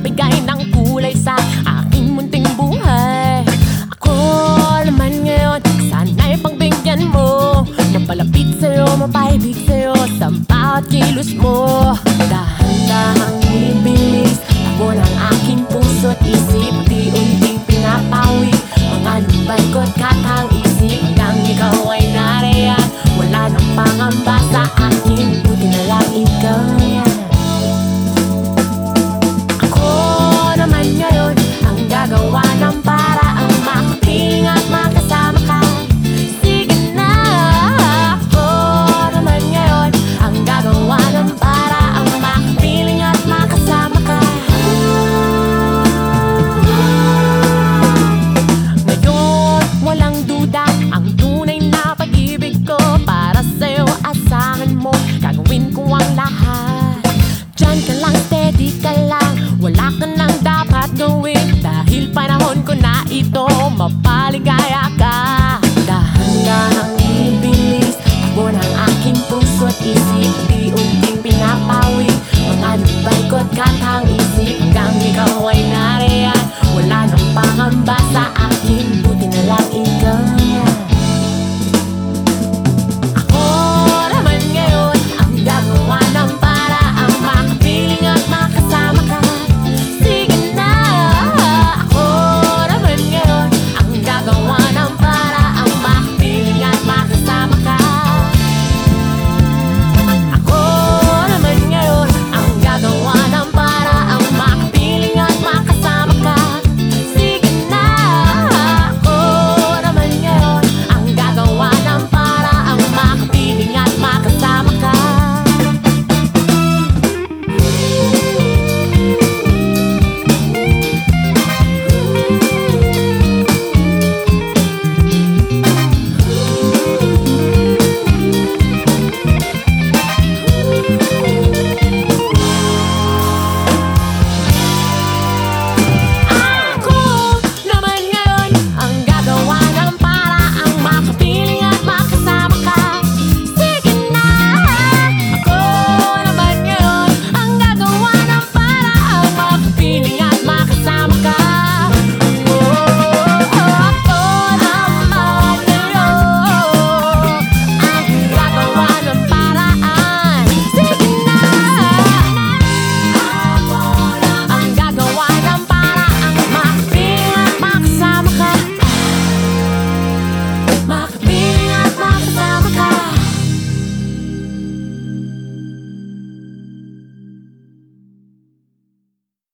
nagbigay ng kulay sa aking munting buhay. Ako naman ngayon, sana'y pagbigyan mo. Napalapit sa'yo, mapaibig sa'yo sa bawat kilos mo. bungsod isip Diunting pinapawi Mga nagbaikot ka tang isip Kami kahoy na rea